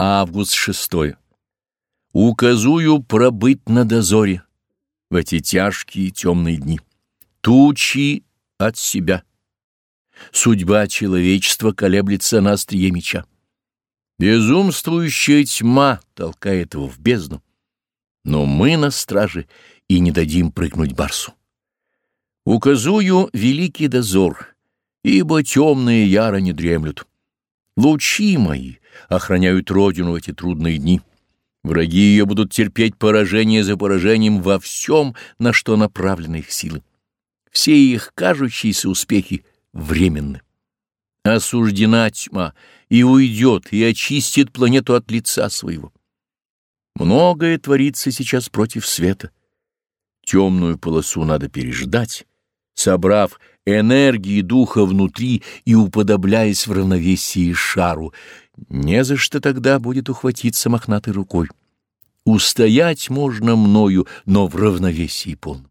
Август 6. Указую пробыть на дозоре в эти тяжкие темные дни. Тучи от себя. Судьба человечества колеблется на острие меча. Безумствующая тьма толкает его в бездну. Но мы на страже и не дадим прыгнуть барсу. Указую великий дозор, ибо темные яро не дремлют. Лучи мои охраняют Родину в эти трудные дни. Враги ее будут терпеть поражение за поражением во всем, на что направлены их силы. Все их кажущиеся успехи временны. Осуждена тьма, и уйдет, и очистит планету от лица своего. Многое творится сейчас против света. Темную полосу надо переждать, собрав энергии духа внутри и уподобляясь в равновесии шару. Не за что тогда будет ухватиться мохнатой рукой. Устоять можно мною, но в равновесии полном.